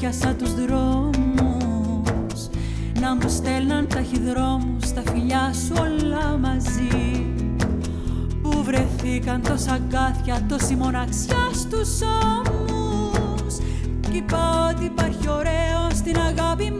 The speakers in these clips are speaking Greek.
πιάσα τους δρόμους. Να μου στέλναν ταχυδρόμους τα φιλιά σου όλα μαζί. Που βρεθήκαν τόσα αγκάθια, τόση μοναξιά στους ώμους. Κι είπα ότι υπάρχει ωραίο στην αγάπη μου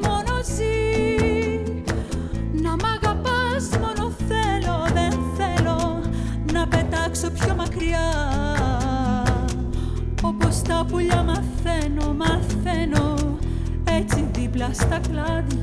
está claro.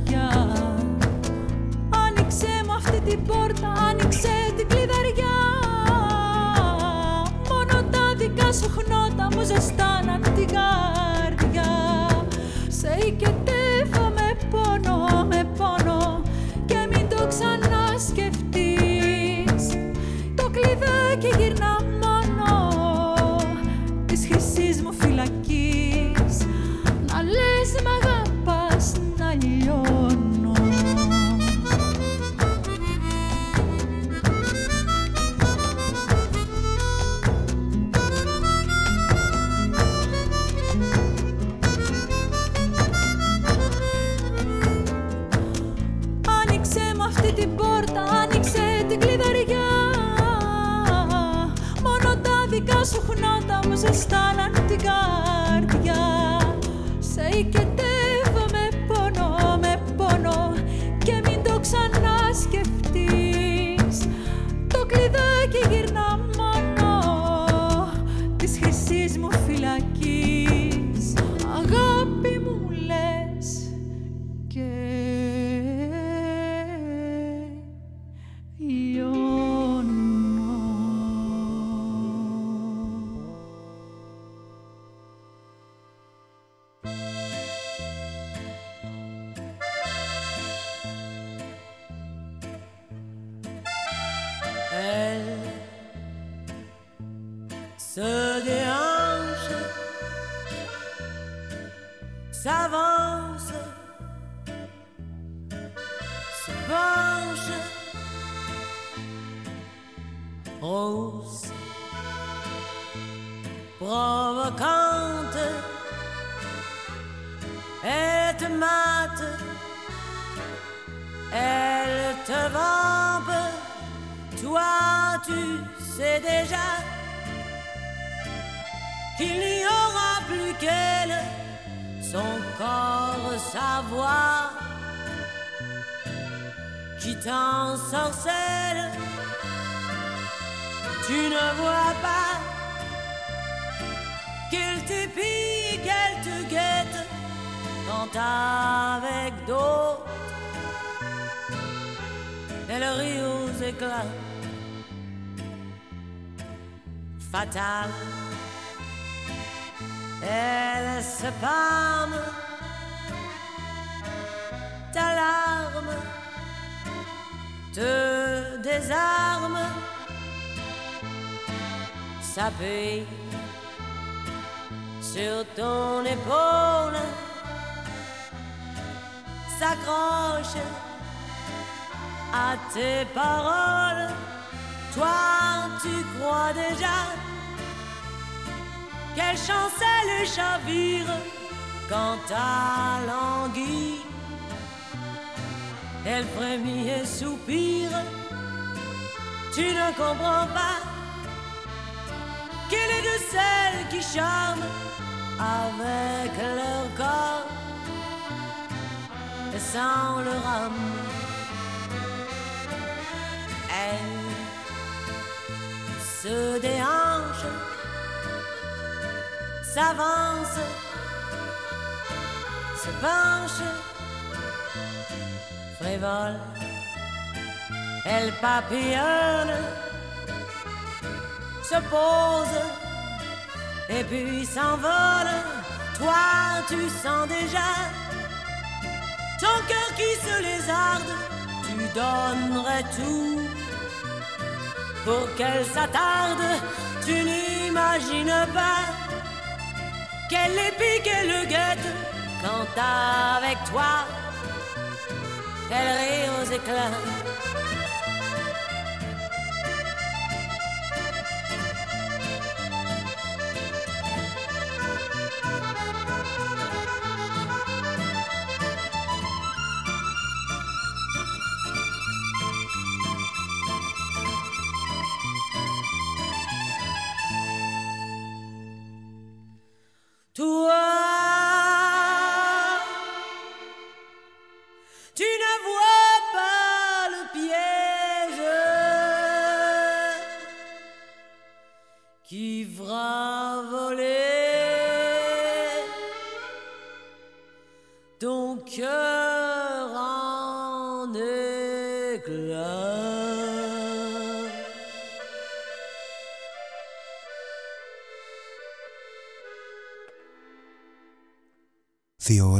Sur ton épaule, s'accroche à tes paroles. Toi, tu crois déjà qu'elle chancelle et chavire quand ta languille elle frémit et soupire. Tu ne comprends pas qu'elle est de celles qui charment avec leur corps et sans leur âme. Elle se déhanche, s'avance, se penche frévole, elle papillonne, se pose et puis s'envole. Toi, tu sens déjà ton cœur qui se lézarde, tu donnerais tout pour qu'elle s'attarde. Tu n'imagines pas qu'elle pique et le guette quand avec toi elle rit aux éclats.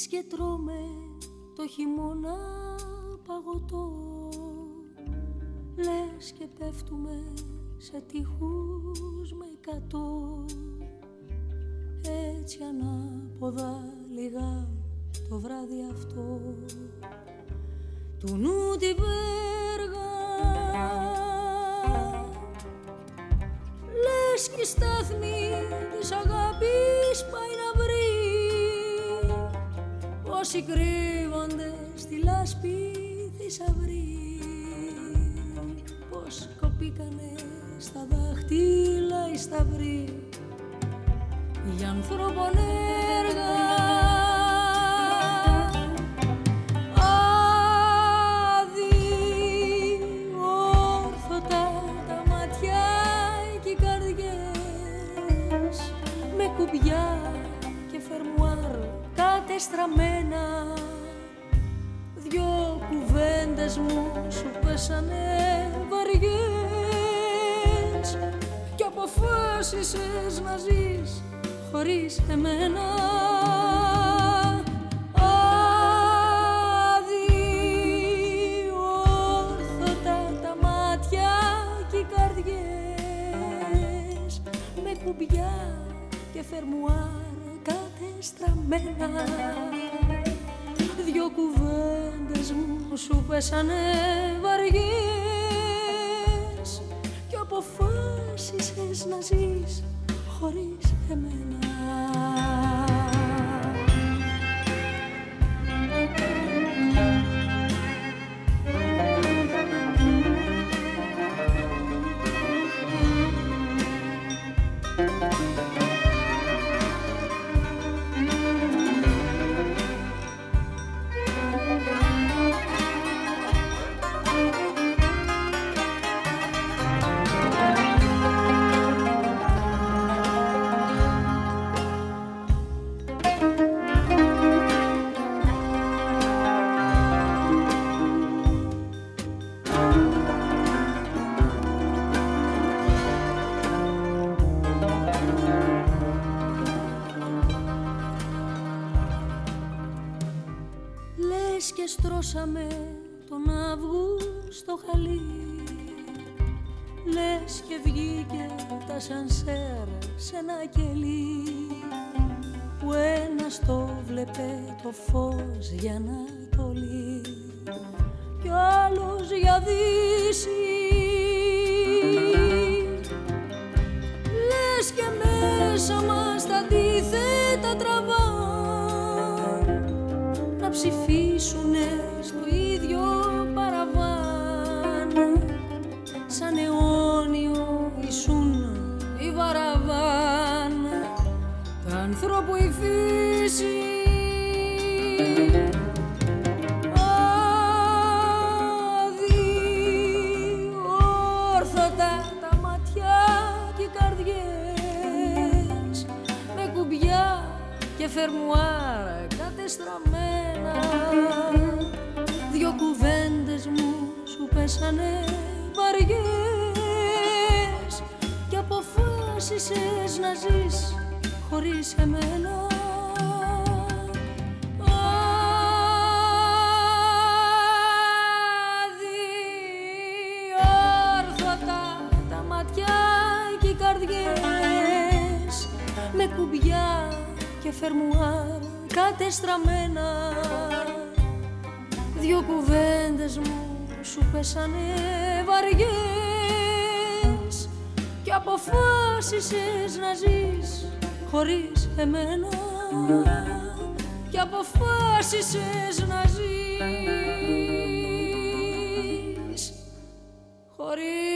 Λες και τρώμε το χειμώνα παγωτό. Λες και πέφτουμε σε τείχους με εκατό. Έτσι ανάποδα λιγά το βράδυ αυτό. Του νου τη Όσοι κρύβονται στη λάσπη θησαυρή. Πως κοπήκανε στα δάχτυλα οι σταυροί. Για ανθρώπων Στρώσαμε τον Αύγουστο χαλί. Λες και βγήκε τα σανσέρ σε ένα κελί που ένας το βλέπε το φως για να το λύει. Κι ο άλλος για δύση. Λες και μέσα μας τα αντίθετα τραβά να ψηφίσουνε και φερμουάρ κατεστραμμένα. Δυο κουβέντες μου σου πέσανε βαριές. Και αποφάσισες να ζεις χωρίς εμένα κατεστραμμένα. Δυο κουβέντες μου σου πέσανε βαριές. Και αποφάσισες να ζεις χωρίς εμένα. Και αποφάσισες να ζεις χωρίς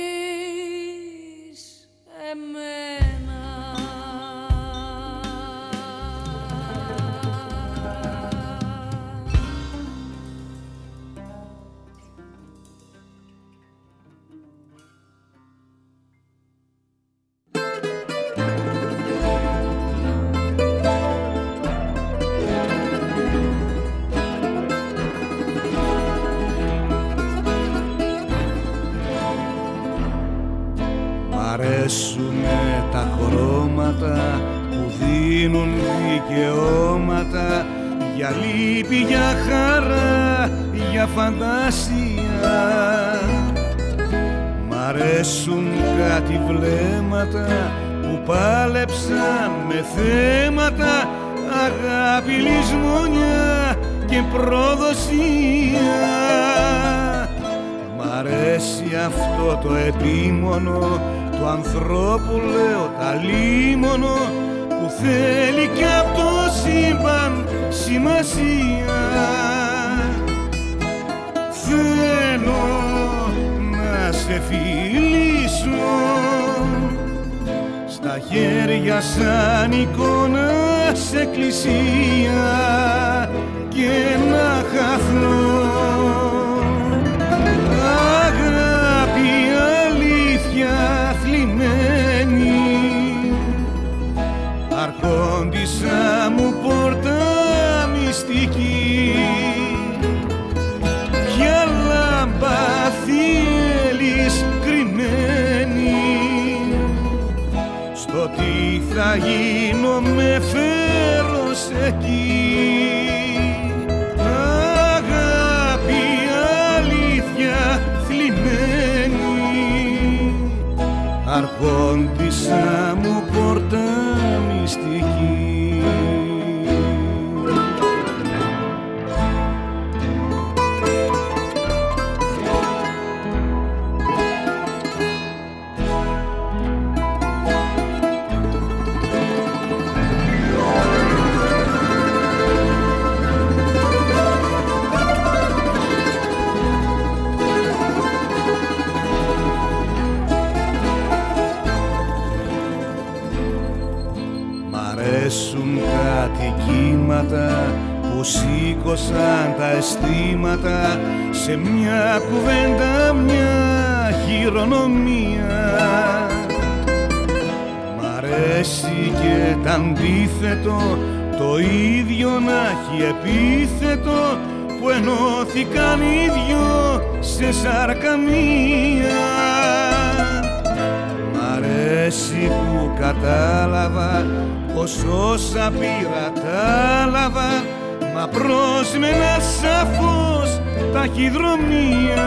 θα γίνω με φέρος εκεί. Αγάπη αλήθεια θλιμμένη αρχόντισα σήκωσαν τα αισθήματα σε μια κουβέντα μια χειρονομία. Μ' αρέσει και τ' αντίθετο το ίδιο να έχει επίθετο που ενώθηκαν οι δυο σε σάρκα μία Μ' αρέσει που κατάλαβα πως όσα πήρα τα λάβα μα πρόσμενα σαφώς ταχυδρομεία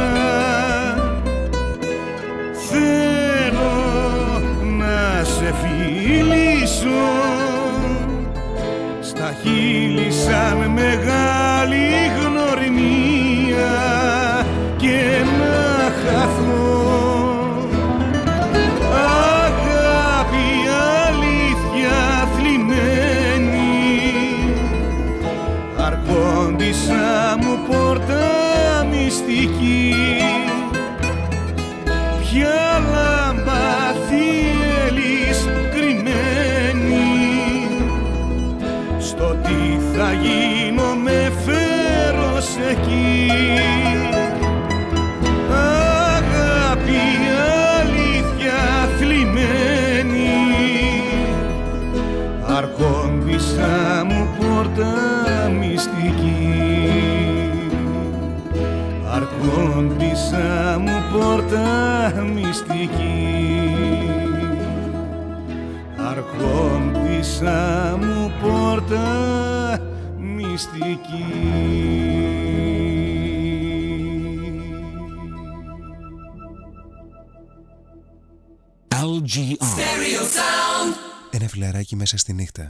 Θέλω να σε φιλήσω. Στα χείλη σαν μεγάλη αρχόντισα μου πόρτα μυστική αρχόντισα μου πόρτα μυστική LGR. Ένα φιλαράκι μέσα στη νύχτα.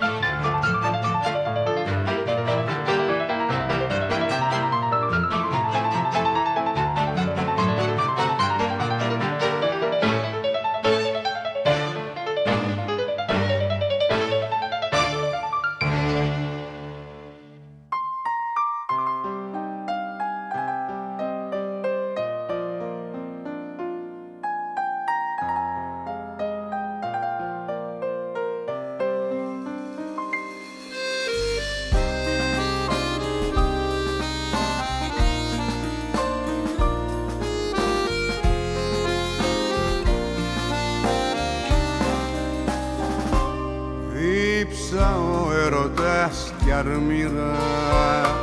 Ερωτάς κι αρμυρά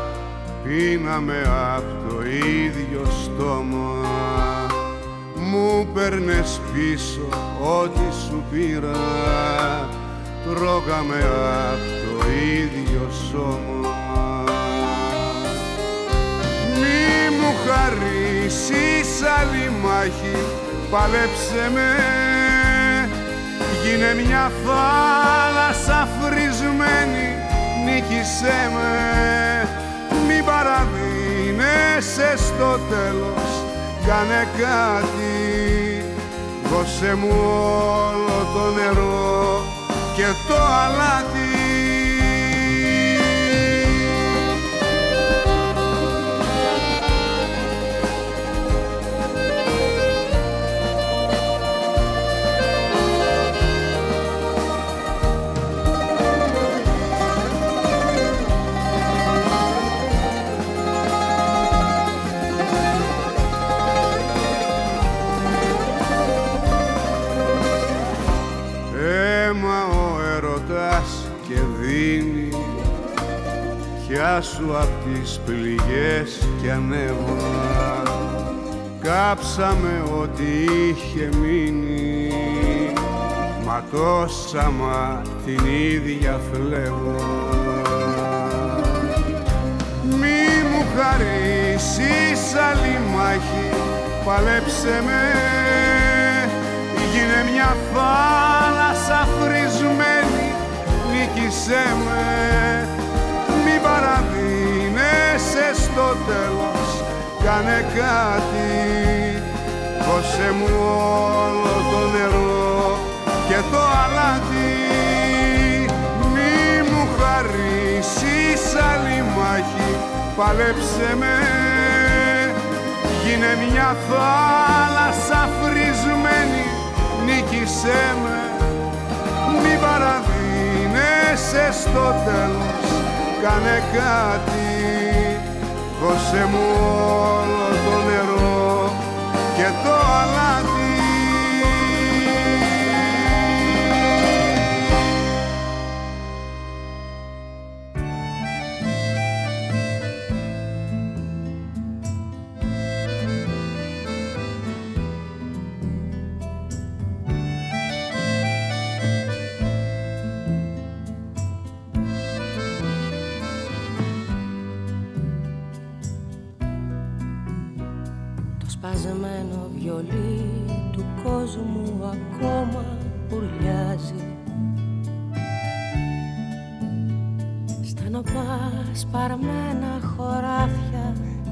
Πίναμε απ' το ίδιο στόμα. Μου παίρνες πίσω ό,τι σου πήρα. Τρώγαμε απ' το ίδιο σώμα. Μη μου χαρίσεις άλλη μάχη παλέψε με. Γίνε μια θάλασσα φρισμένη νίκησέ με. Μη παραδίνεσαι στο τέλος. Κάνε κάτι. Δώσε μου όλο το νερό και το αλάτι σου απ' τις πληγές κι ανέβα κάψαμε ό,τι είχε μείνει μα τόσα μα την ίδια φλέβα Μη μου χαρίσεις άλλη μάχη παλέψε με. Γίνε μια θάλασσα φρισμένη νίκησέ με. Παραδίνεσαι στο τέλος κάνε κάτι. Δώσε μου όλο το νερό και το αλάτι. Μη μου χαρίσεις άλλη μάχη παλέψε με. Γίνε μια θάλασσα φρισμένη νίκησέ με. Μη παραδίνεσαι στο τέλος κάνε κάτι δώσε μου όλο το νερό και το αλάτι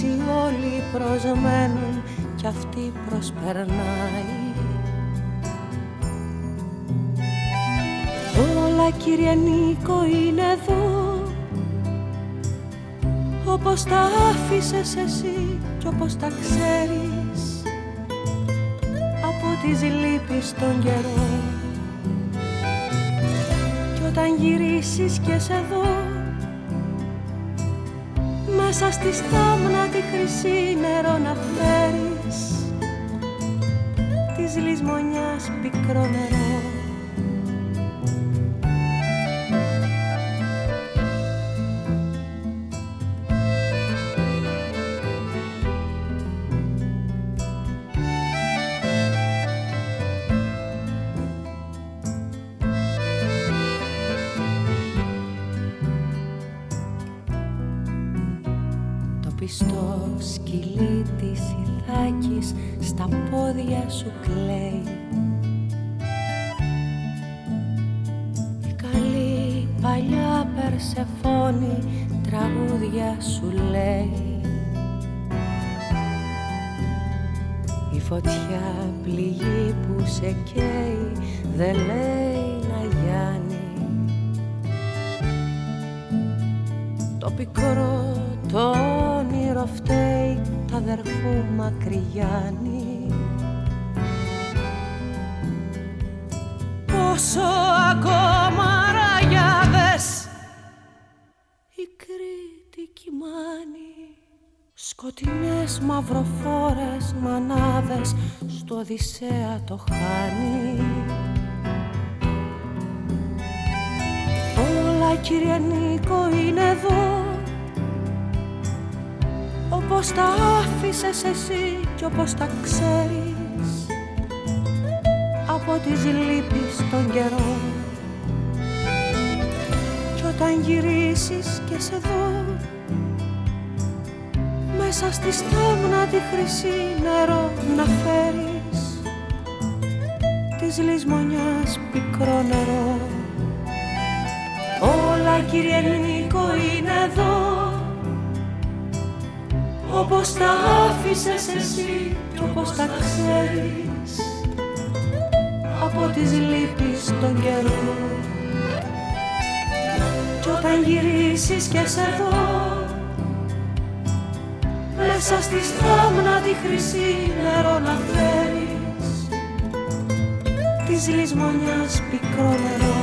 άνοιξη όλοι προσμένουν Κι αυτή προσπερνάει. Όλα κύριε Νίκο είναι εδώ όπως τα άφησες εσύ κι όπως τα ξέρεις από τις λύπεις των καιρών. Κι όταν γυρίσεις και σε δω μέσα στη στάμνα τη χρυσή νερό να φέρεις της λησμονιάς πικρό νερό στα πόδια σου κλαίει. Η καλή παλιά Περσεφόνη τραγούδια σου λέει. Η φωτιά πληγή που σε καίει δεν λέει Σκοτεινές μαυροφόρες μανάδες στο Οδυσσέα το χάνει. Όλα κύριε Νίκο είναι εδώ. Όπως τα άφησες εσύ και όπως τα ξέρεις. Από τις λύπεις των καιρών. Κι όταν γυρίσεις και σε δω Μέσα στη στάμνα τη χρυσή νερό να φέρεις Της λησμονιάς πικρό νερό. Όλα κύριε Νίκο είναι εδώ Όπως τα άφησες εσύ και όπως τα ξέρεις Από τις λύπεις των καιρών. Κι όταν γυρίσεις και σε δω Μέσα στη στάμνα τη χρυσή νερό να φέρεις. Της λησμονιάς πικρό νερό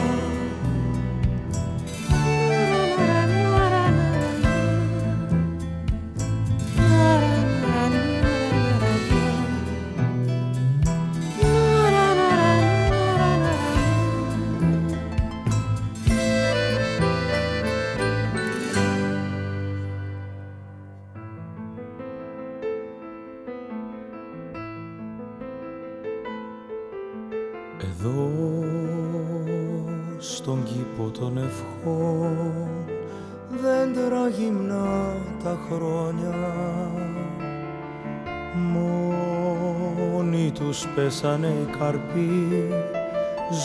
πέσανε οι καρποί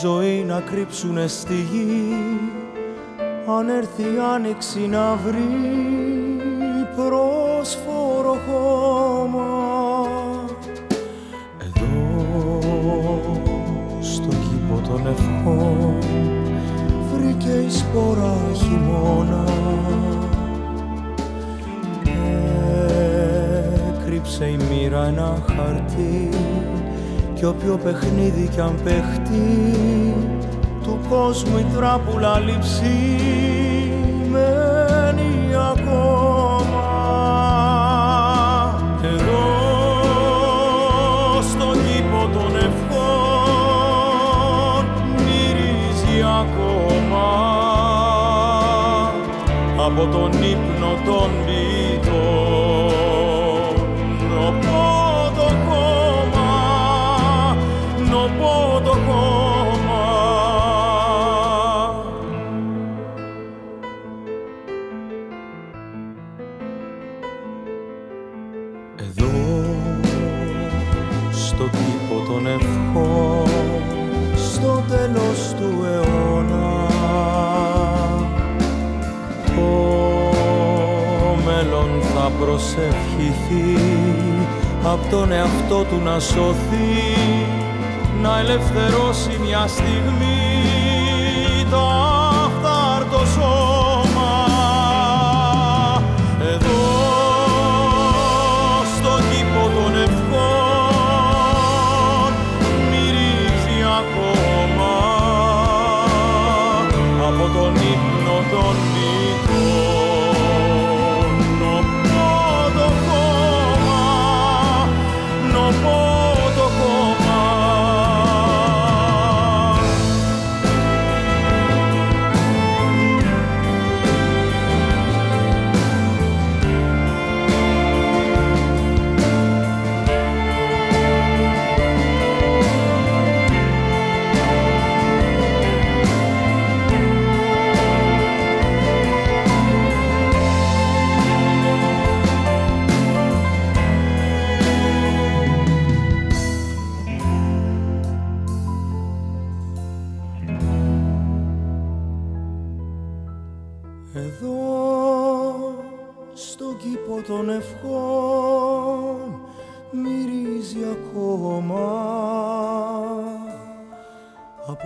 ζωή να κρύψουνε στη γη. Αν έρθει η άνοιξη να βρει πρόσφορο χώμα. Εδώ στο κήπο των ευχών βρήκε η σπορά χειμώνα. Έκρυψε η μοίρα ένα χαρτί κι όποιο παιχνίδι κι αν παίχτει του κόσμου η τράπουλα λείψη μένει ακόμα. Εδώ στον κήπο των ευχών μυρίζει ακόμα. Από τον ύπνο των προσευχηθεί από τον εαυτό του να σωθεί να ελευθερώσει μια στιγμή το αυτάρτο σώμα. Εδώ στο κήπο των ευχών μυρίζει ακόμα. Από τον ύπνο των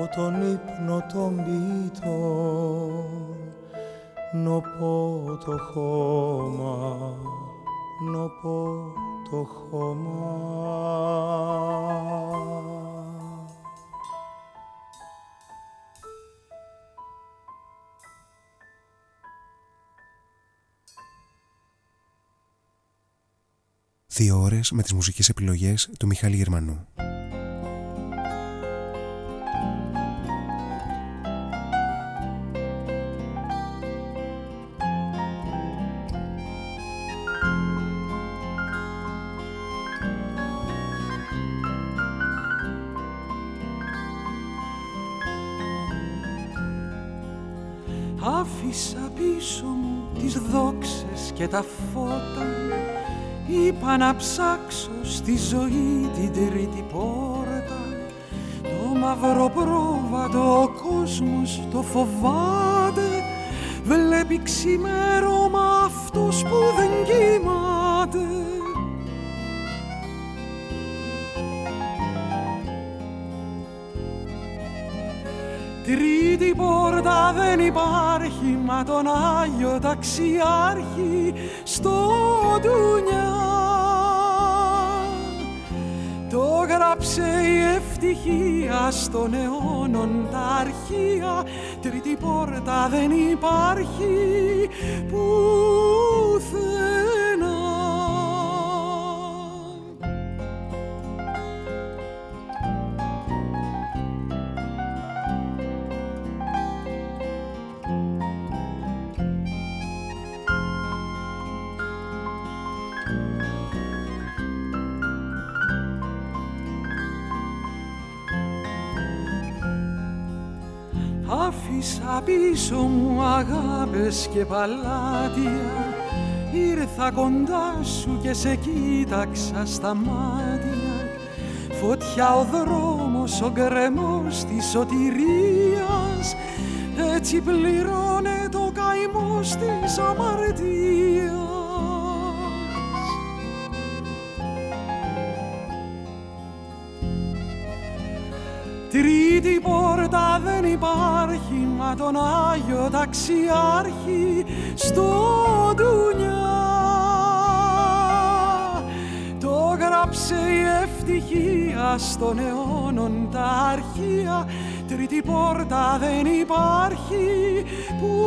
τον ύπνο των ποιητών νοπό το χώμα, νοπό το χώμα. Δύο ώρες με τις μουσικές επιλογές του Μιχάλη Γερμανού. Φώτα Είπα να ψάξω στη ζωή την τρίτη πόρτα. Το μαύρο πρόβατο ο κόσμος το φοβάται. Βλέπει ξημέρωμα αυτός που δεν κοιμάται. Τρίτη πόρτα δεν υπάρχει μα τον Άγιο Ταξιάρχη στο ντουνιά Το γράψε η ευτυχία στον αιώνων τα αρχεία. Τρίτη πόρτα δεν υπάρχει. Πουθενά πίσω μου αγάπες και παλάτια. Ήρθα κοντά σου και σε κοίταξα στα μάτια. Φωτιά ο δρόμος, ο γκρεμός της σωτηρίας. Έτσι πληρώνεται ο καημός της αμαρτίας Τρίτη πόρτα δεν υπάρχει. μα τον Άγιο Ταξιάρχη στο ντουνιά Το γράψε η ευτυχία στον αιώνων τα αρχεία. Τρίτη πόρτα δεν υπάρχει πουθενά.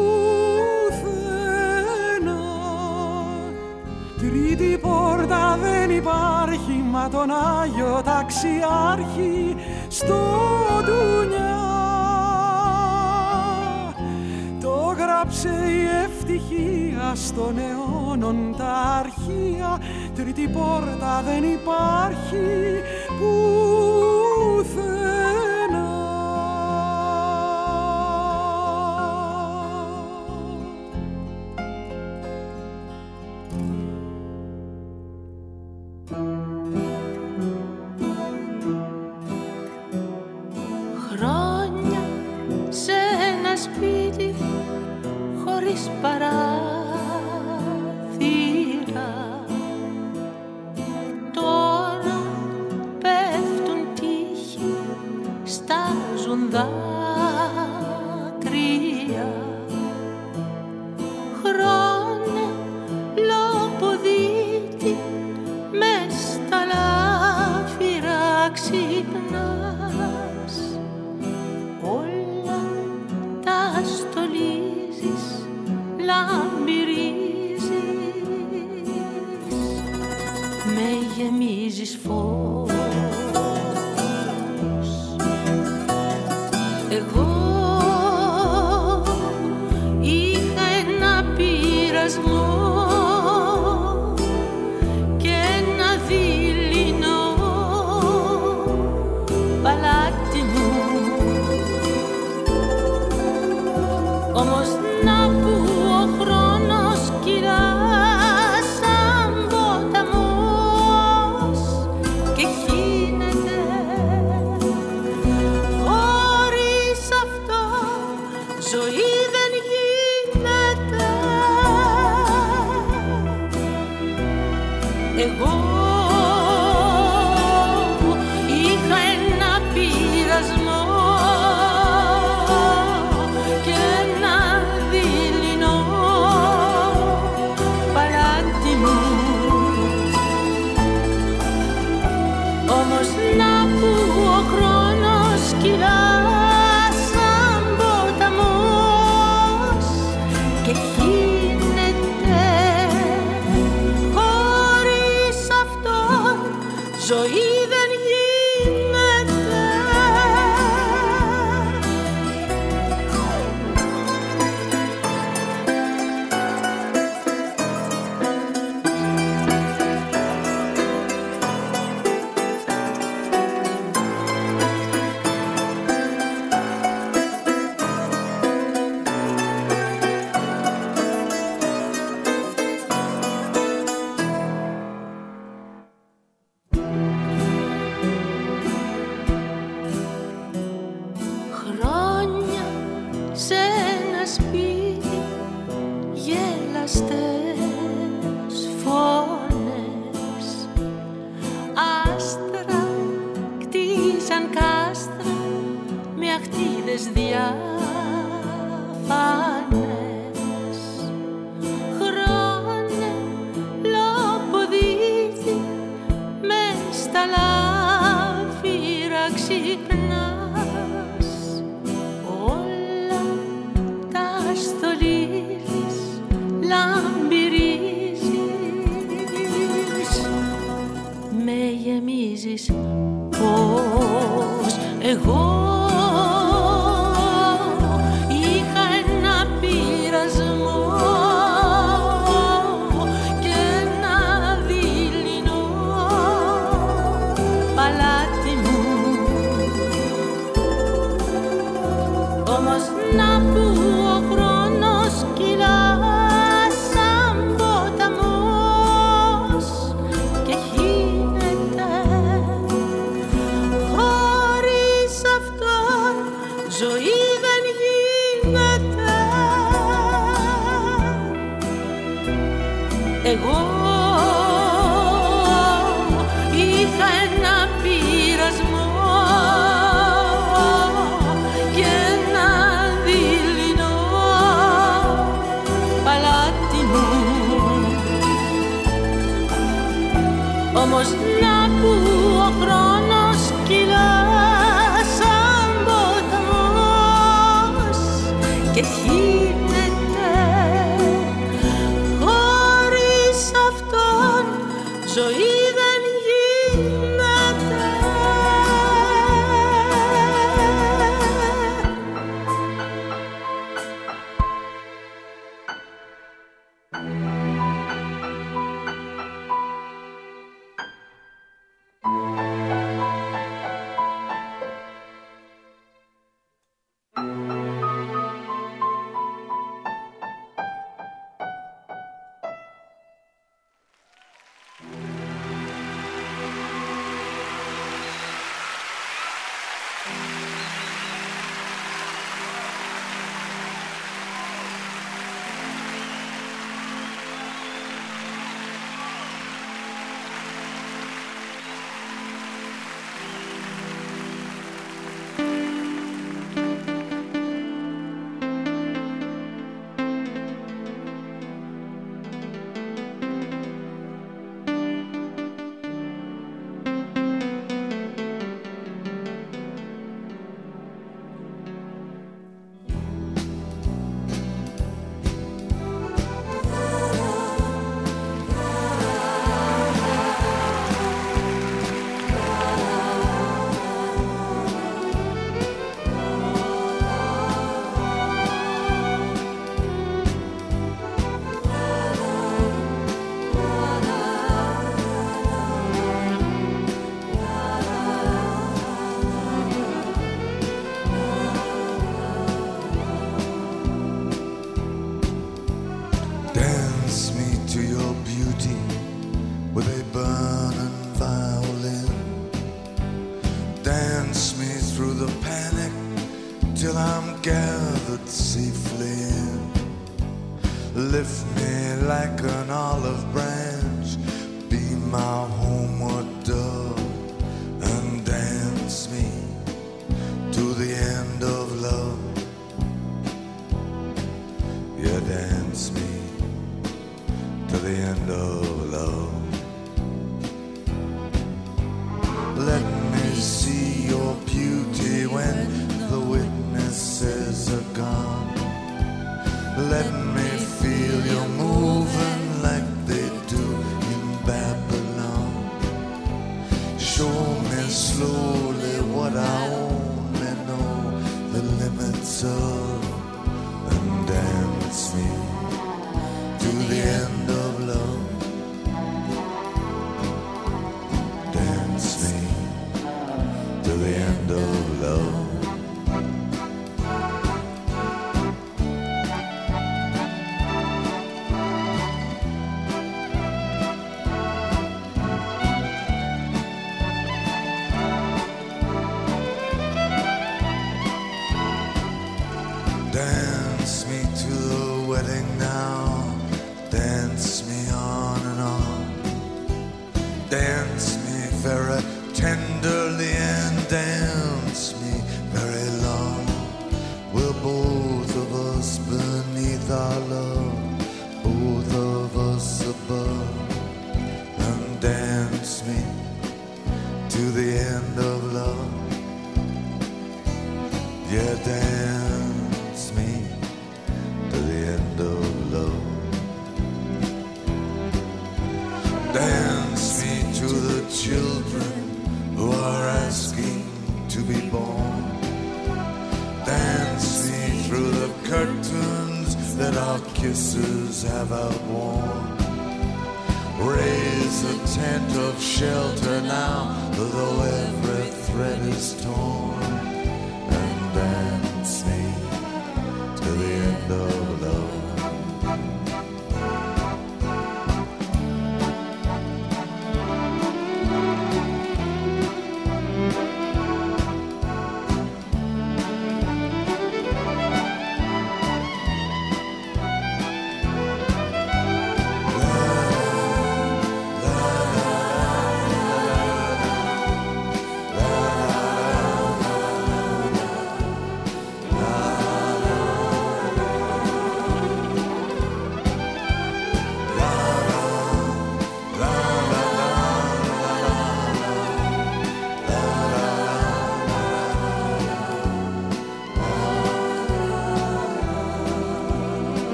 Τρίτη πόρτα δεν υπάρχει μα τον Άγιο Ταξιάρχη στο ντουνιά γράψε η ευτυχία στον αιώνων τα αρχεία. Τρίτη πόρτα δεν υπάρχει. Πουθενά στάζουν δάκρυα dejó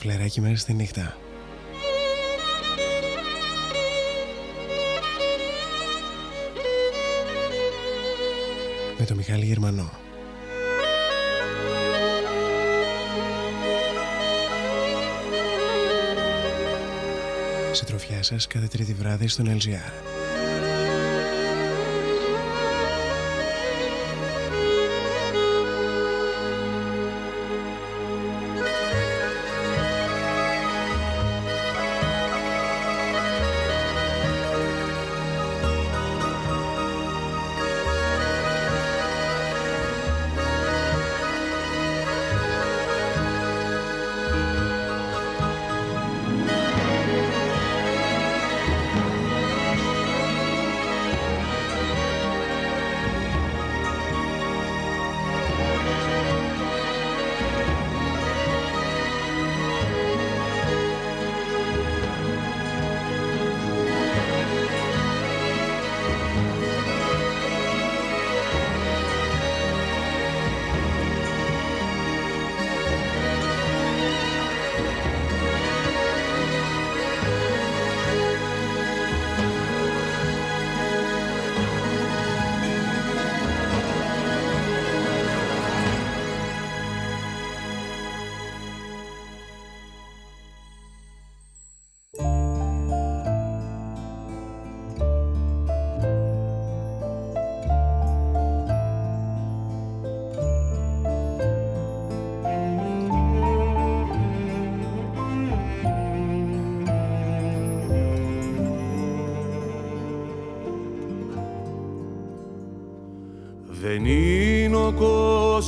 φλεράκι μέσα στη νύχτα. Με το Μιχάλη Γερμανό. Συντροφιά σας κάθε τρίτη βράδυ στον LGR.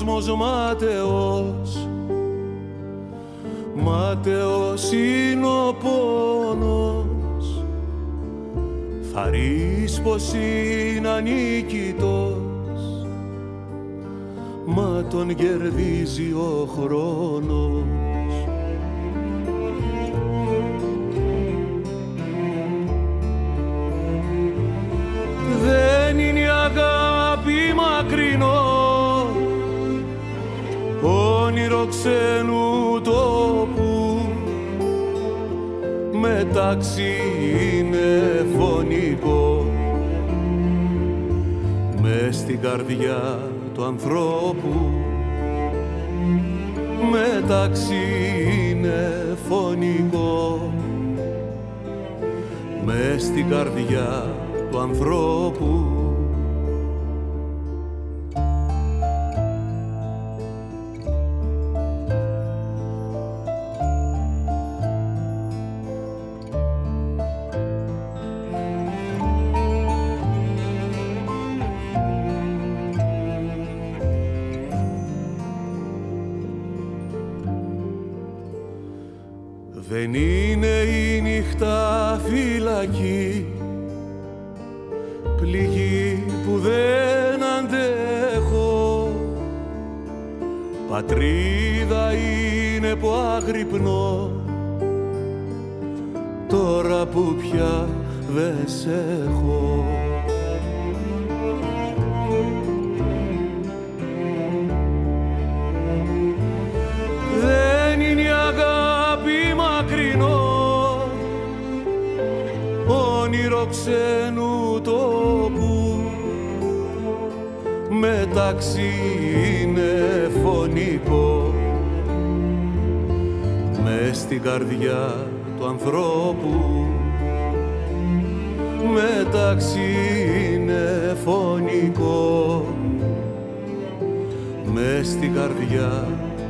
Κόσμος μάταιος Δεν είναι η νύχτα φυλακή. Πληγή που δεν αντέχω. Πατρίδα είναι που αγρυπνώ. Τώρα που πια δεν σε έχω ξένου τόπου μεταξύ είναι φωνικό. Με στην καρδιά του ανθρώπου. Μεταξύ είναι φωνικό. Με στην καρδιά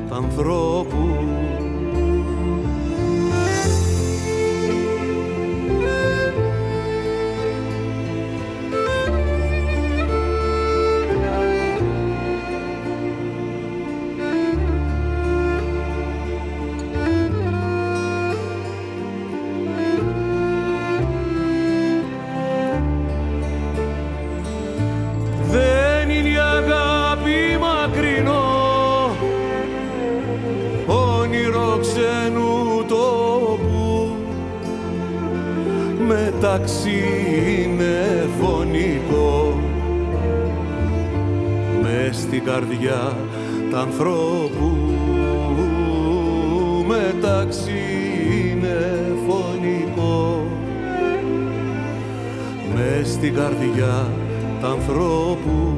του ανθρώπου στην καρδιά τ' ανθρώπου μεταξύ είναι φωνικό. Μες στην καρδιά τ' ανθρώπου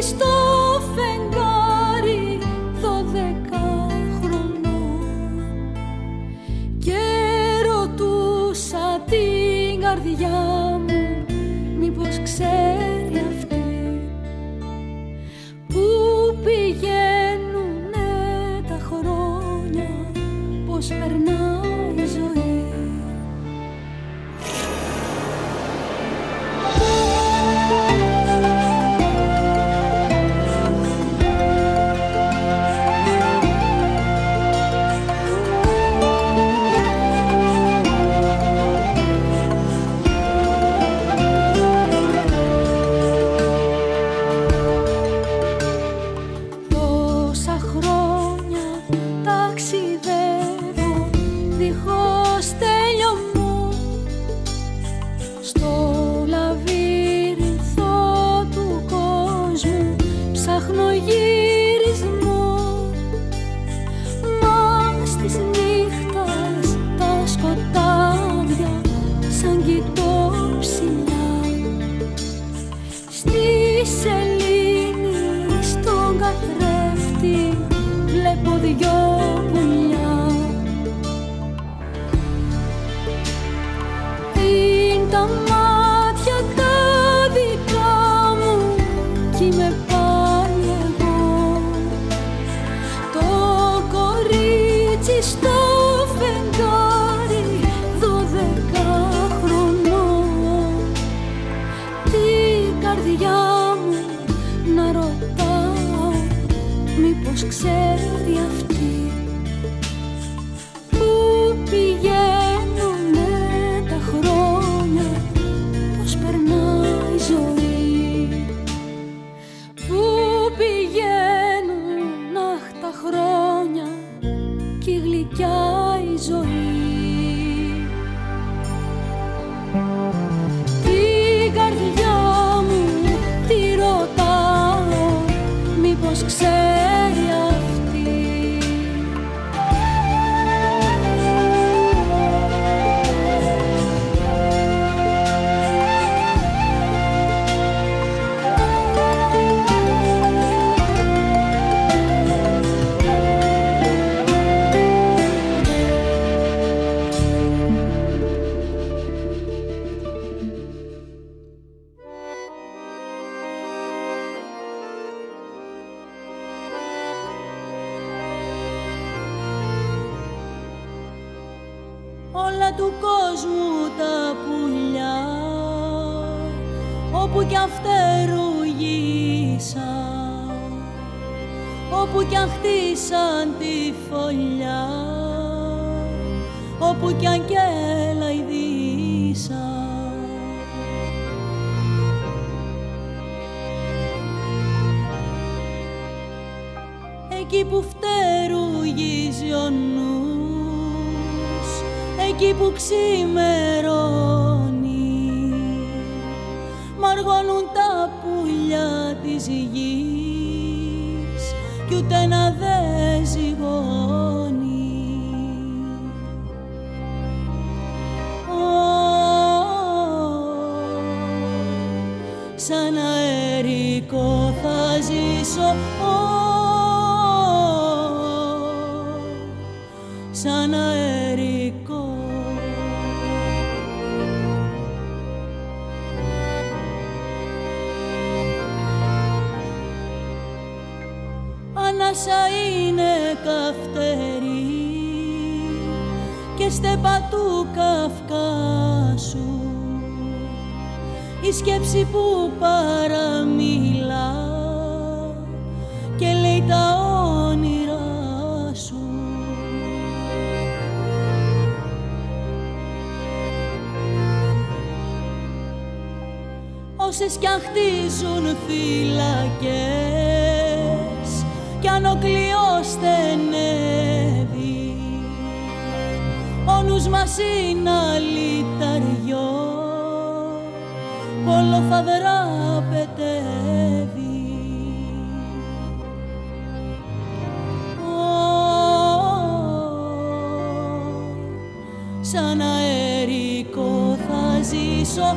estou. κι ούτε να δέζει. Τόξες κι αν χτίζουν φυλακές κι αν ο κλειός στενεύει ο νους μας είναι αλυταριό πόλο θα δράπεται σαν αερικό θα ζήσω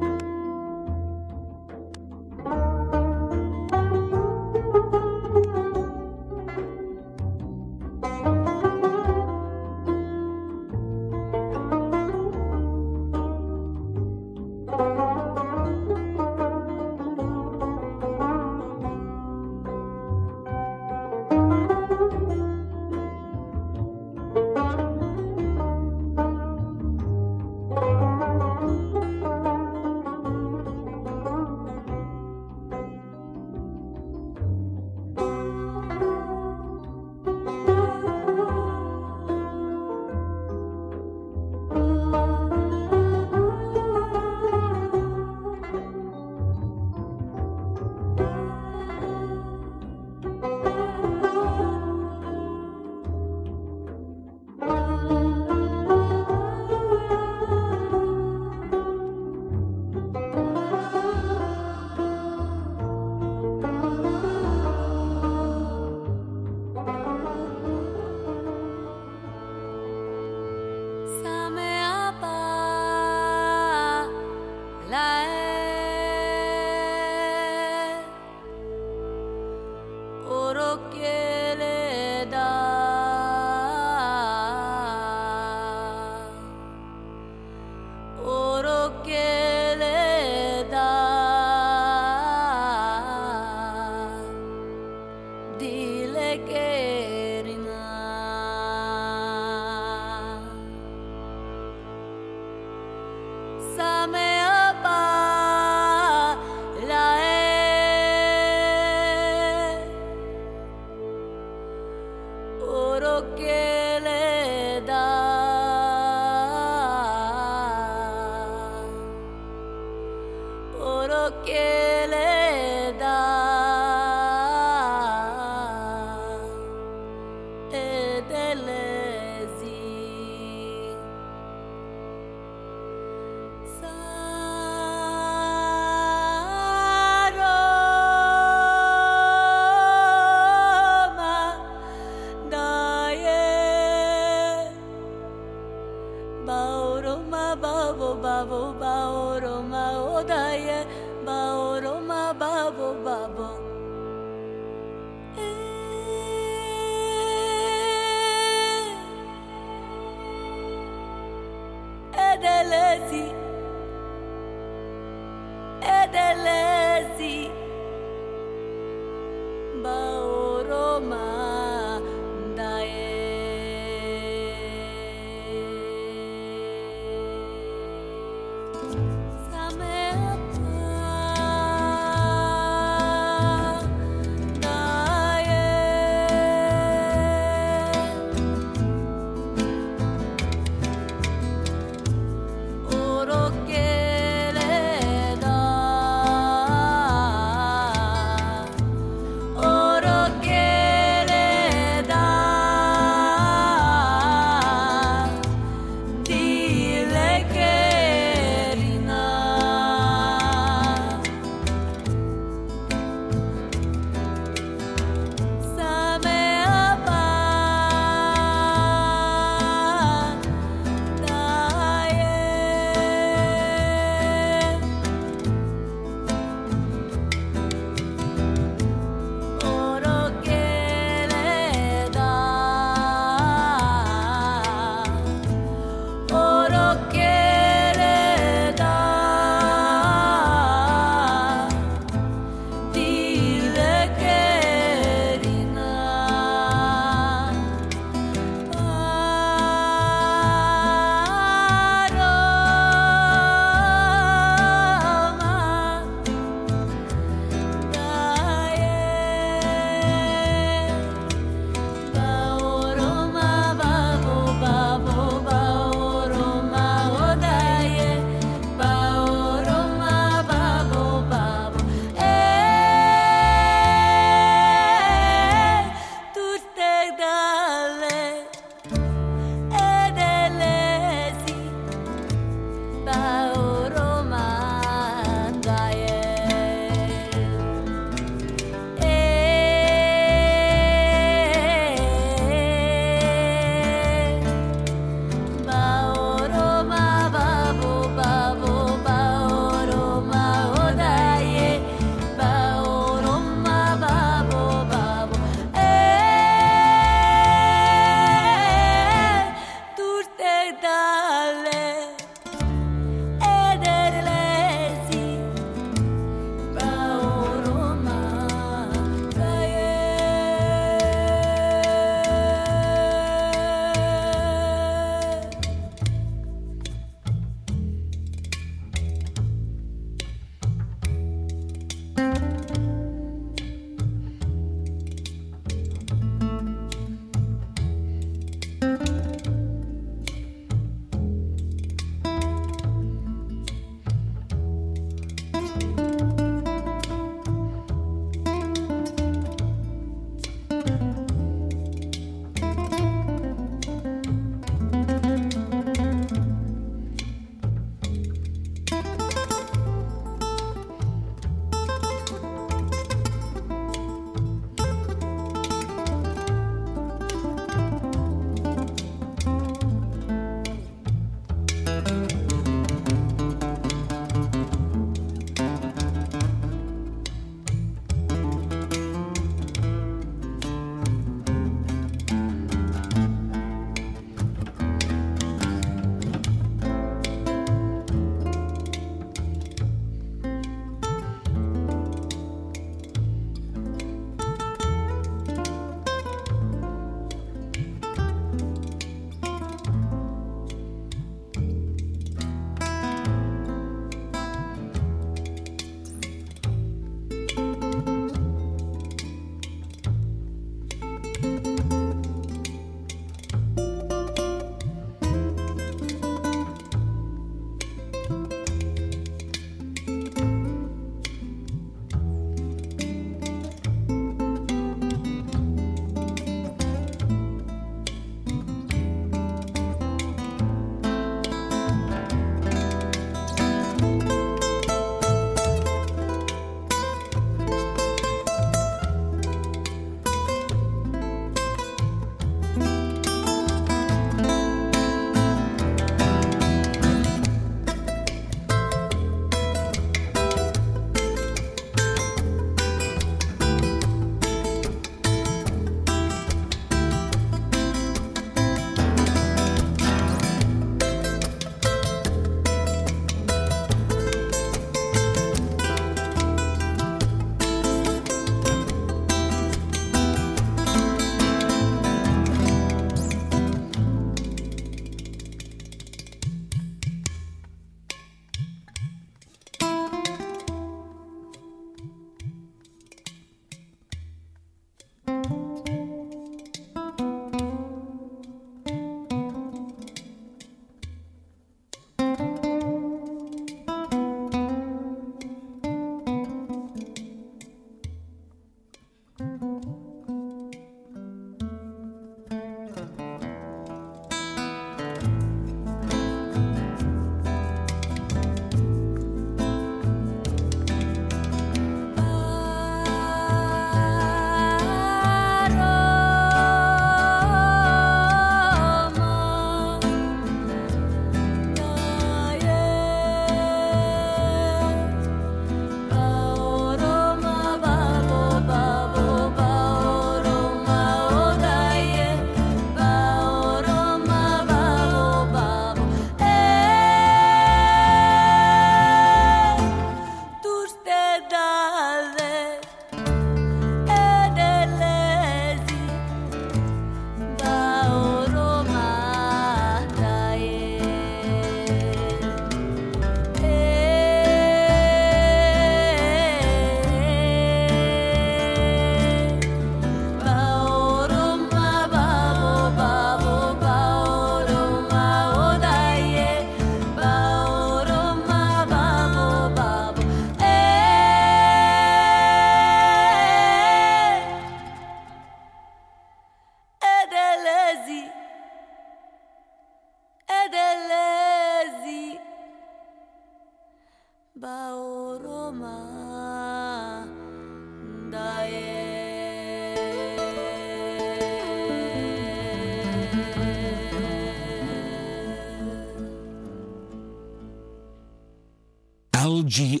LGR.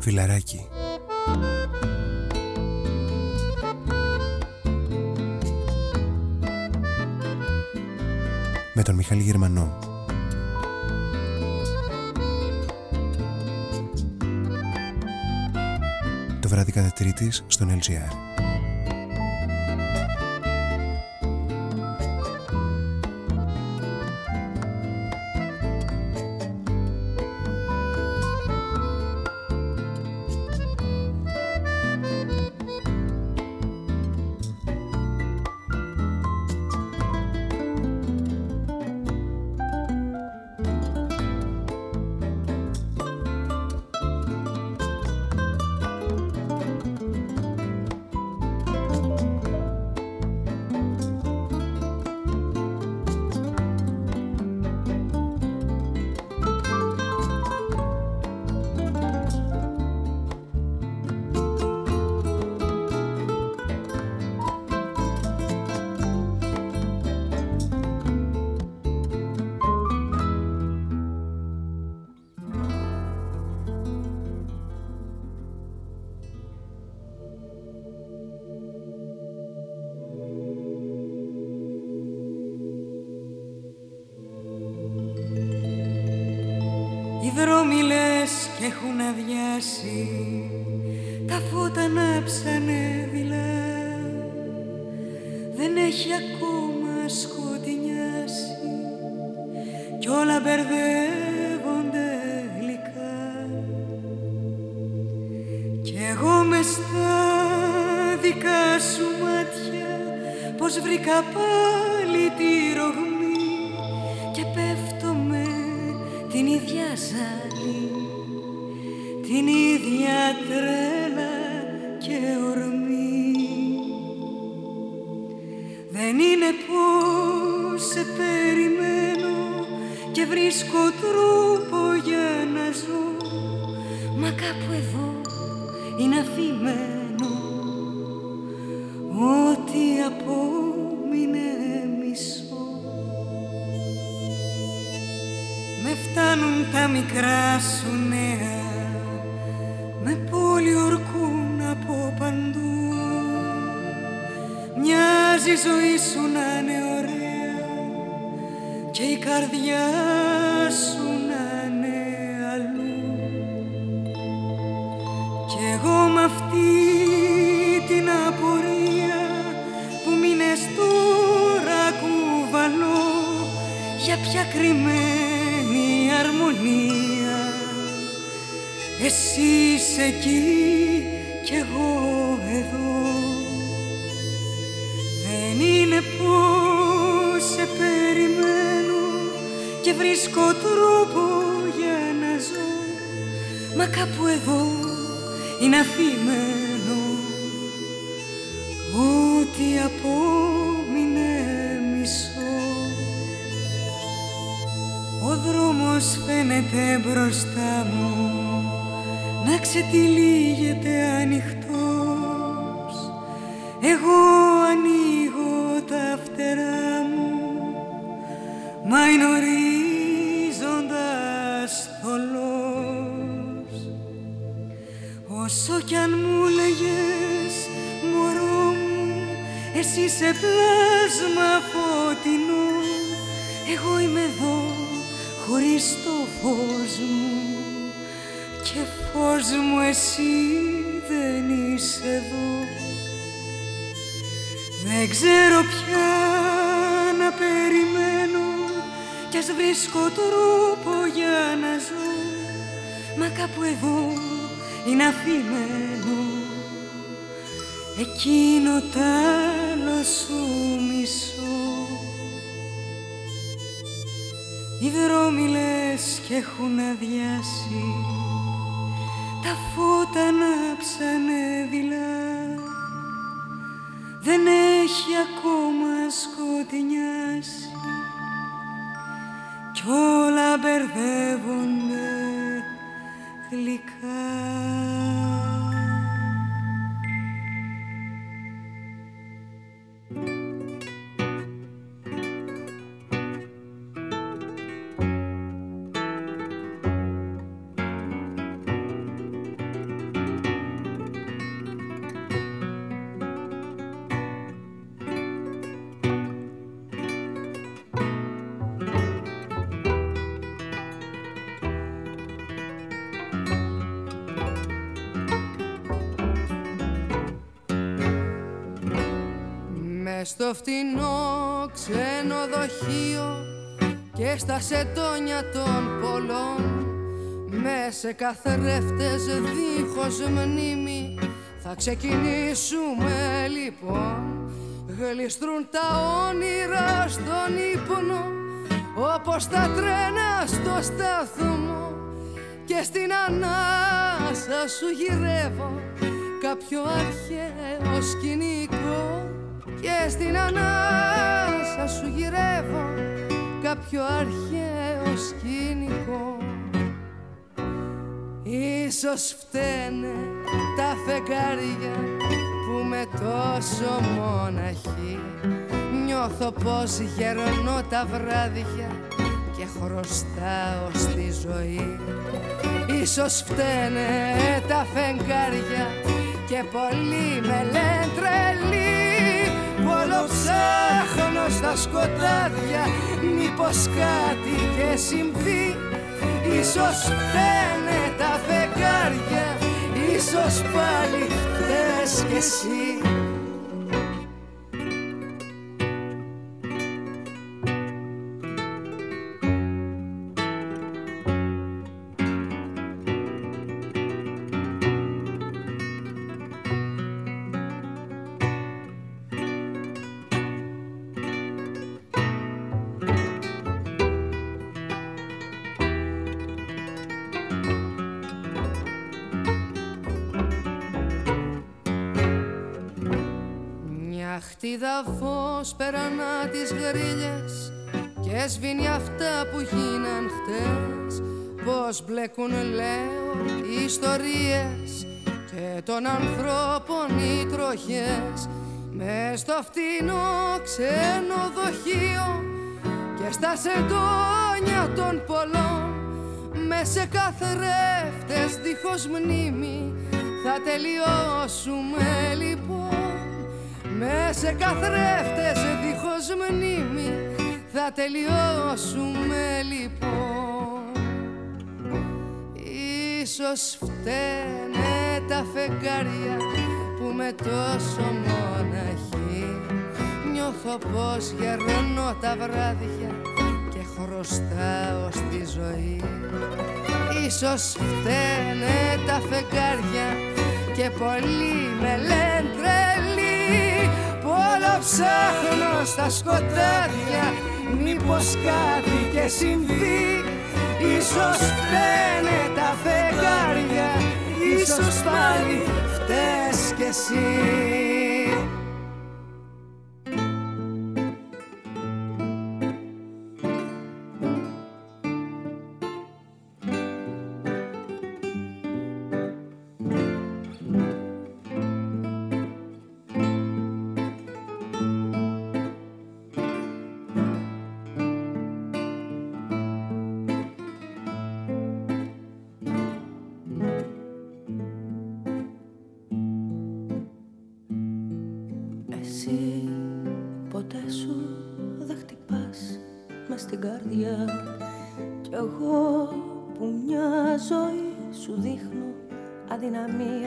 Φιλαράκι. Με τον Μιχάλη Γερμανό. Το βράδυ κατά τρίτης στον LGR. δρόμοι και έχουν αδειάσει τα φώτα να ψανούν Εγώ είμαι εδώ χωρίς το φως μου και φως μου εσύ δεν είσαι εδώ. Δεν ξέρω πια να περιμένω κι ας βρίσκω τρόπο για να ζω. Μα κάπου εδώ είναι αφημένο εκείνο τ' άλλο σου μισό. Οι δρόμοι λες κι έχουν αδειάσει. Τα φώτα ανάψανε δειλά. Δεν έχει ακόμα σκοτεινιάσει. Κι όλα μπερδεύονται γλυκά. Στο φτηνό ξενοδοχείο και στα σετόνια των πολλών. Με σε καθρέφτες δίχως μνήμη θα ξεκινήσουμε λοιπόν. Γλιστρούν τα όνειρα στον ύπνο όπως τα τρένα στο σταθμό. Και στην ανάσα σου γυρεύω κάποιο αρχαίο σκηνικό και στην ανάσα σου γυρεύω κάποιο αρχαίο σκηνικό. Ίσως φταίνε τα φεγγάρια που με τόσο μοναχή. Νιώθω πως γερνώ τα βράδια και χρωστάω στη ζωή. Ίσως φταίνε τα φεγγάρια και πολύ με λένε τρελή Όλο ψάχνω στα σκοτάδια Μήπως κάτι και συμβεί. Ίσως φταίνε τα φεγγάρια Ίσως πάλι φταίς κι εσύ φως περανά τις γρίλες και σβήνει αυτά που γίναν χτες. Πως μπλέκουν λέω οι ιστορίες και των ανθρώπων οι τροχές μες στο φτηνό ξενοδοχείο και στα σεντόνια των πολλών. Με σε καθρέφτες δίχως μνήμη θα τελειώσουμε λοιπόν με σε καθρέφτες δίχως μνήμη θα τελειώσουμε λοιπόν. Ίσως φταίνε τα φεγγάρια που με τόσο μοναχή Νιώθω πως γερνώ τα βράδια και χρωστάω στη ζωή. Ίσως φταίνε τα φεγγάρια και πολλοί με λένε τρελή Όλο ψάχνω στα σκοτάδια. Μήπως κάτι και συμβεί. Ίσως φταίνε τα φεγγάρια. Ίσως πάλι φταίς κι εσύ Me.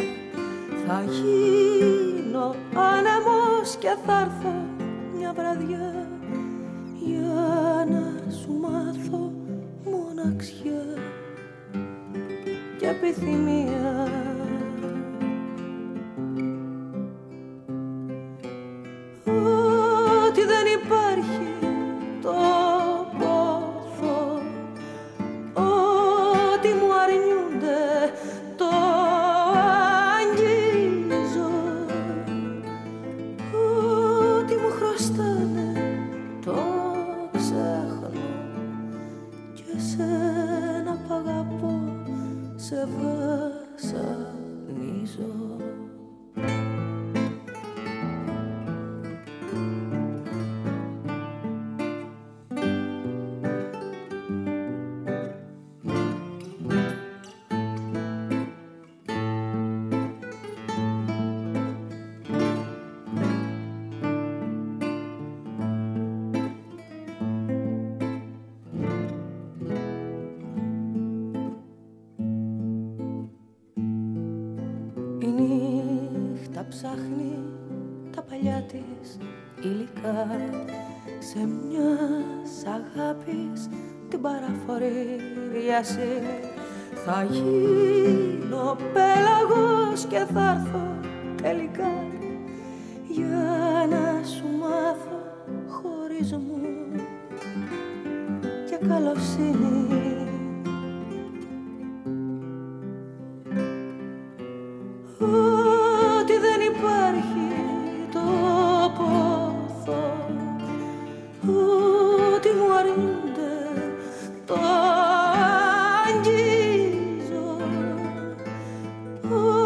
Ooh.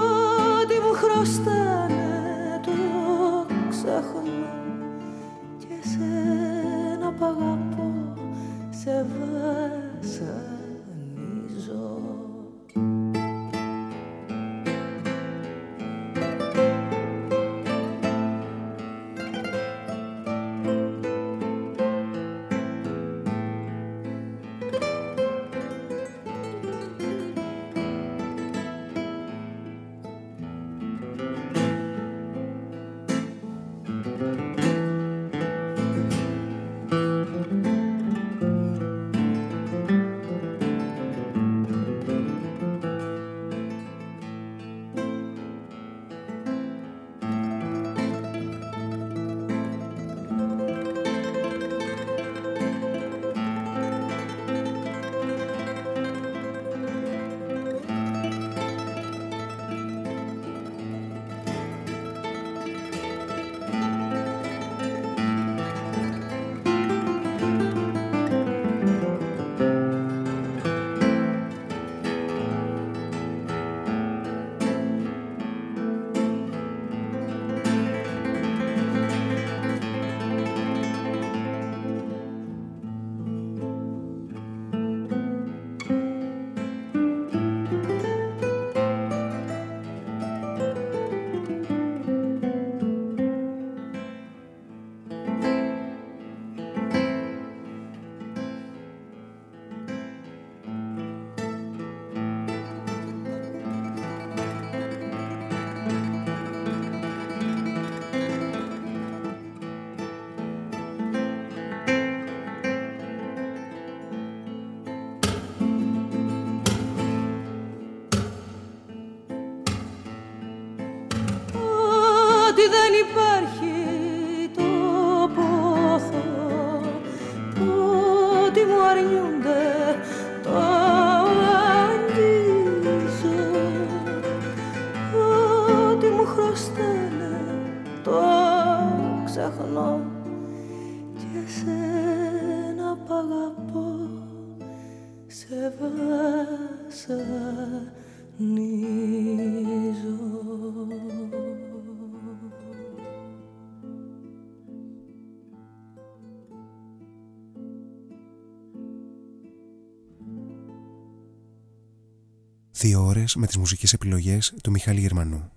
Δύο ώρες με τις μουσικές επιλογές του Μιχάλη Γερμανού.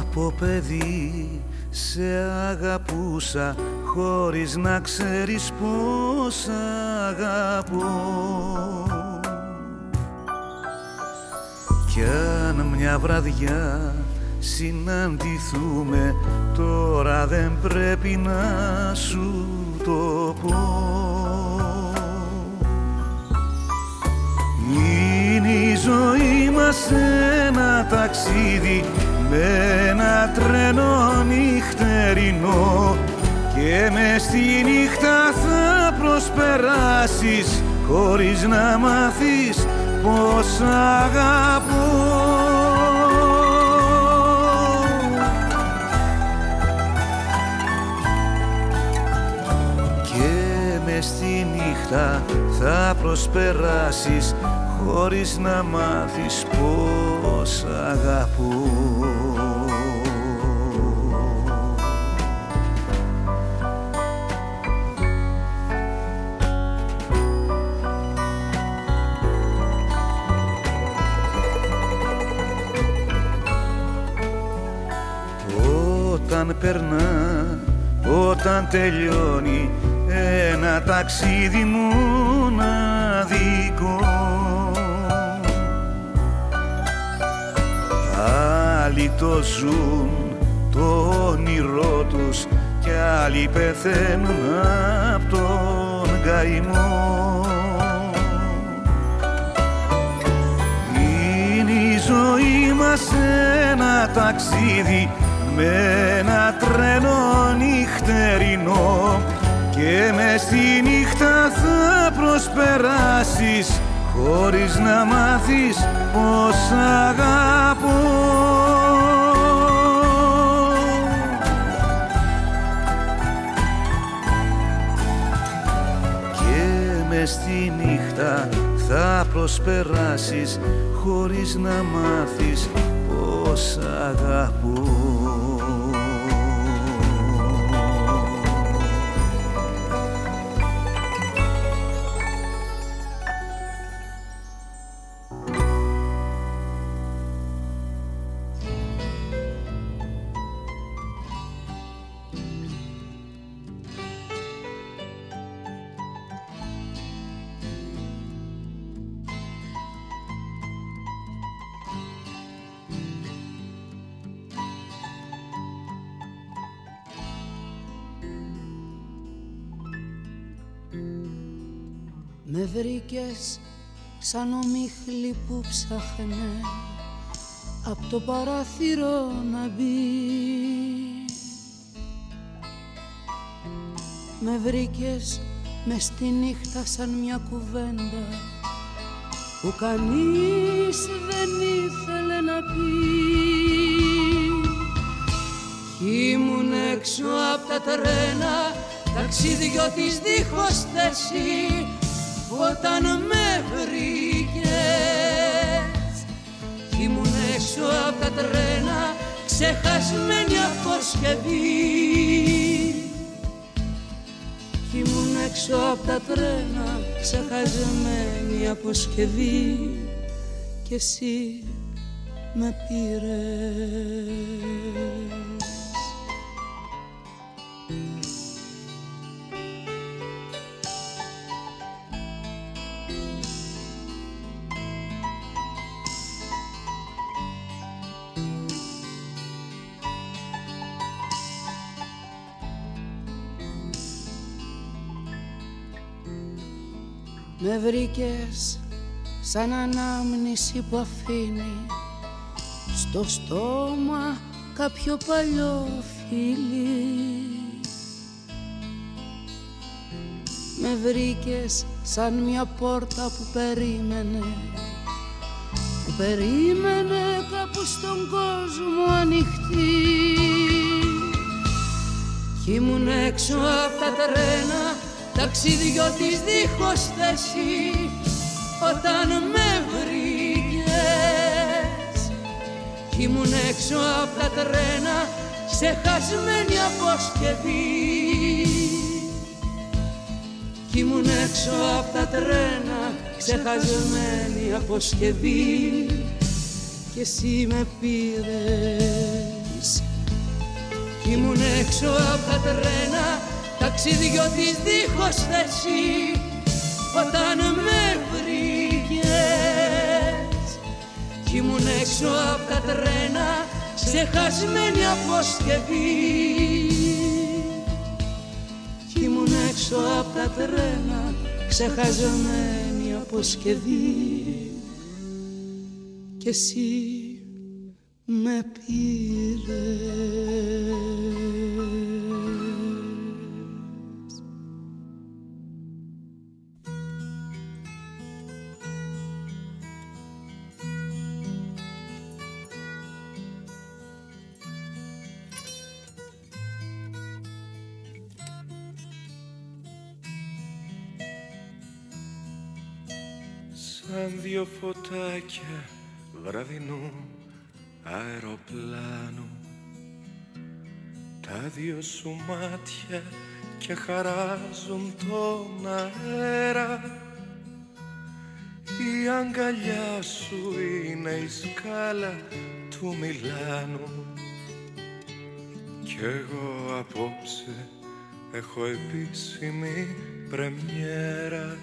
Από παιδί σε αγαπούσα χωρίς να ξέρεις πως αγαπώ μια βραδιά συναντηθούμε. Τώρα δεν πρέπει να σου το πω. Είναι η ζωή μας ένα ταξίδι με ένα τρένο νυχτερινό. Και με στη νύχτα θα προσπεράσεις χωρίς να μάθεις πως αγαπώ στη νύχτα θα προσπεράσεις χωρίς να μάθεις πως αγαπώ Όταν περνά, όταν τελειώνει ένα ταξίδι μοναδικό Άλλοι το ζουν το όνειρό τους κι άλλοι πεθαίνουν απ' τον καημό. Είναι η ζωή μας ένα ταξίδι με ένα τρένο νυχτερινό και με στη νύχτα θα προσπεράσεις χωρίς να μάθεις πως αγαπώ. Και με στη νύχτα θα προσπεράσεις χωρίς να μάθεις πως αγαπώ βρήκες σαν ομίχλη που ψάχνε από το παράθυρο να μπει. Με βρήκες μες στη νύχτα σαν μια κουβέντα που κανείς δεν ήθελε να πει. Ήμουν έξω από τα τρένα ταξιδιώτης δίχως θέση όταν με βρήκες. Ήμουν έξω από τα τρένα ξεχασμένη αποσκευή ήμουν έξω από τα τρένα ξεχασμένη αποσκευή και εσύ με πήρες Με βρήκες σαν ανάμνηση που αφήνει στο στόμα κάποιο παλιό φίλι. Με βρήκες σαν μια πόρτα που περίμενε που περίμενε κάπου στον κόσμο ανοιχτή. Κι ήμουν έξω από τα τρένα ταξιδιώτης δίχως θέση όταν με βρήκες. Κι ήμουν έξω από τα τρένα ξεχασμένη αποσκευή. Κι ήμουν έξω από τα τρένα ξεχασμένη αποσκευή. Και εσύ με πήρες. Κι ήμουν έξω από τα τρένα ταξιδιώτης δίχως θέση όταν με βρήκες. Κι ήμουν έξω από τα τρένα ξεχασμένη αποσκευή. Κι ήμουν έξω από τα τρένα ξεχασμένη αποσκευή. Και εσύ με πήρες σαν δύο φωτάκια βραδινού αεροπλάνου. Τα δύο σου μάτια και χαράζουν τον αέρα. Η αγκαλιά σου είναι η σκάλα του Μιλάνου. Κι Κι εγώ απόψε έχω επίσημη πρεμιέρα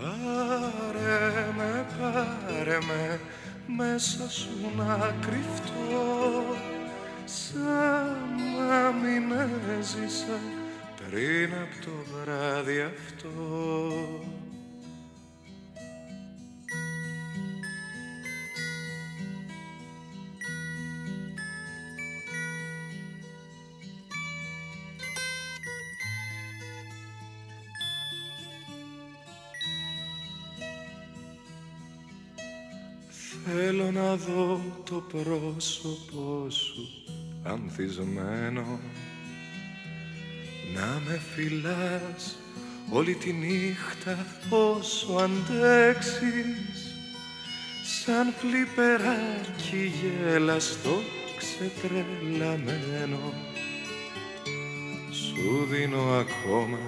Πάρε με, πάρε με μέσα σου να κρυφτώ. Σαν να μην έζησα πριν από το βράδυ αυτό Θέλω να δω το πρόσωπό σου ανθισμένο. Να με φυλάς όλη τη νύχτα όσο αντέξεις. Σαν φλιπεράκι γέλαστο ξετρελαμένο. Σου δίνω ακόμα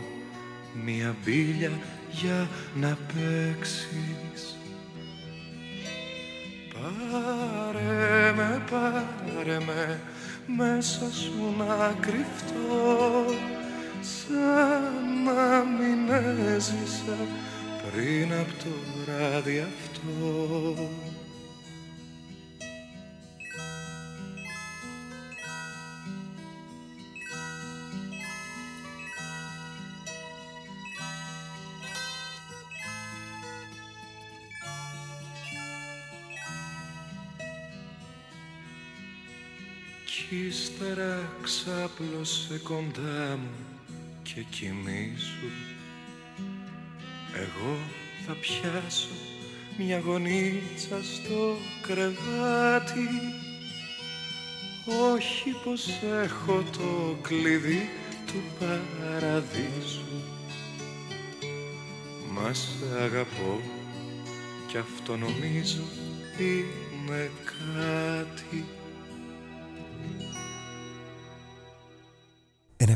μια μπίλια για να παίξεις Πάρε με, πάρε με, μέσα σου να κρυφτώ σαν να μην έζησα πριν από το βράδυ αυτό. Ξάπλωσε κοντά μου και κοιμήσου Εγώ θα πιάσω μια γονίτσα στο κρεβάτι. Όχι πως έχω το κλειδί του παραδείσου. Μας σε αγαπώ κι αυτό νομίζω είναι κάτι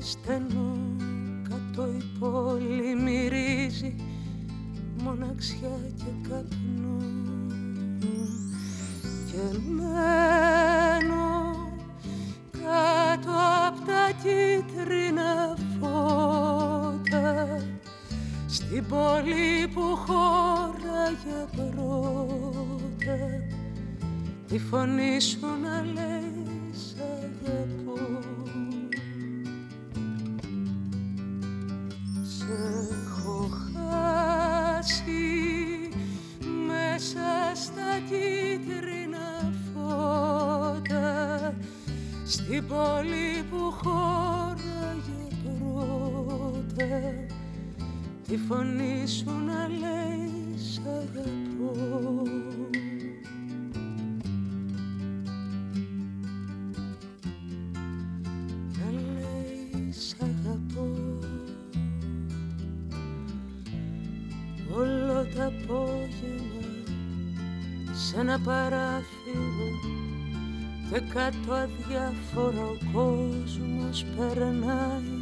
Στενό κάτω η πόλη μυρίζει μοναξιά και καπνό. Και μένω κάτω απ' τα κίτρινα φώτα στην πόλη που χώραγε πρώτα τη φωνή σου απόγευμα σε ένα παράθυρο και κάτω αδιάφορα ο κόσμος περνάει.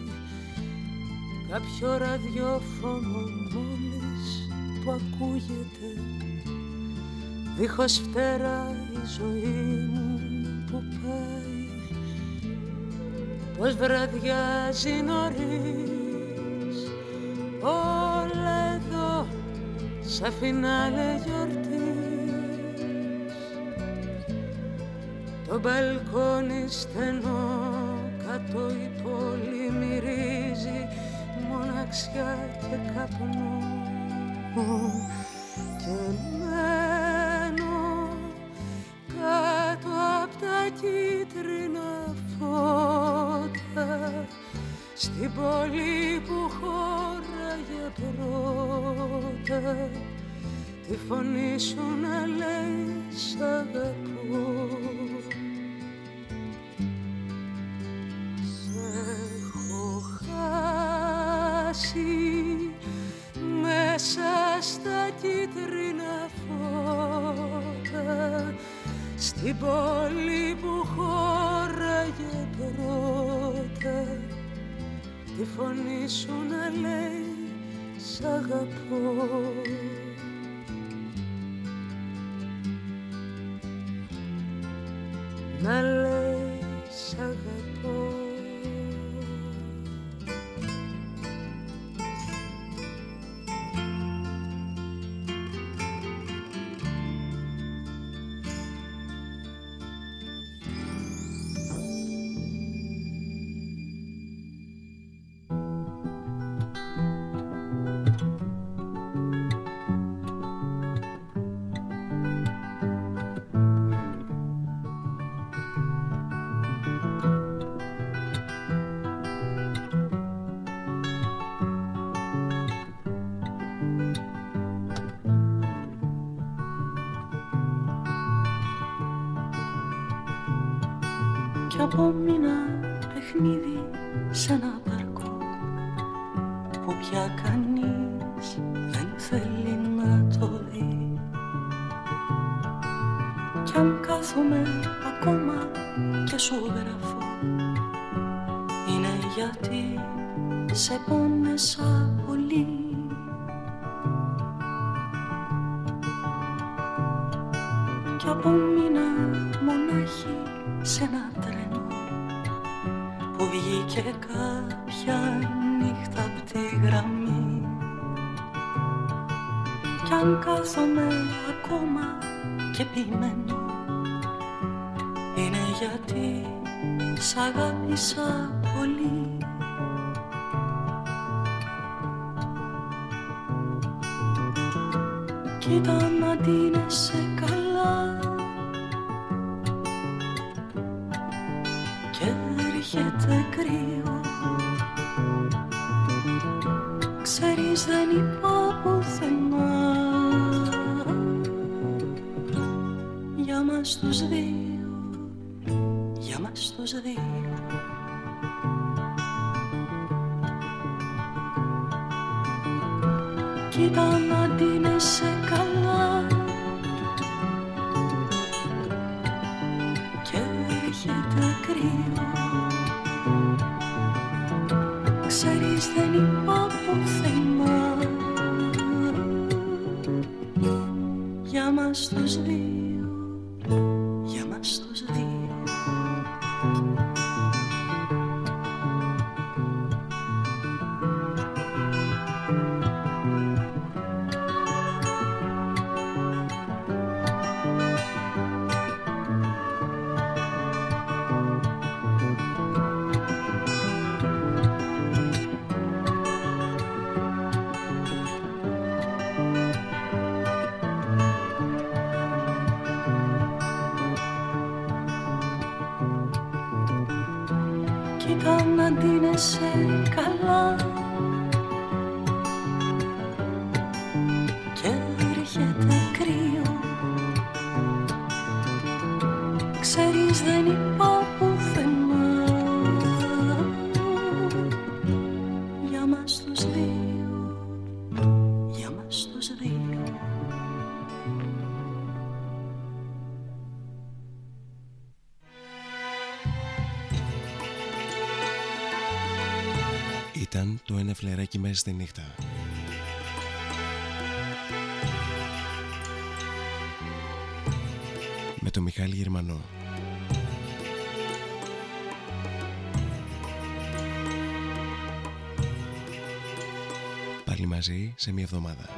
Κάποιο ραδιόφωνο μόλις που ακούγεται δίχως φτερά η ζωή μου που πάει. Πως βραδιάζει νωρίς όλα εδώ σαν φινάλε γιορτής. Το μπαλκόνι στενό κάτω η πόλη μυρίζει μοναξιά και καπνό. Και μένω κάτω απ' τα κίτρινα φώτα στην πόλη που χώραγε πρώτα τη φωνή σου να λέει σ' αγαπώ. Σε έχω χάσει μέσα στα κίτρινα φώτα. Στην πόλη που χώραγε πρώτα τη φωνή σου να λέει σ' αγαπώ να τους δύο, για μας τους δύο. Κοίτα να ντύνεσαι καλά και έρχεται κρύο. Ξέρεις δεν είπα πουθενά Για μας τους δύο, Πάλι μαζί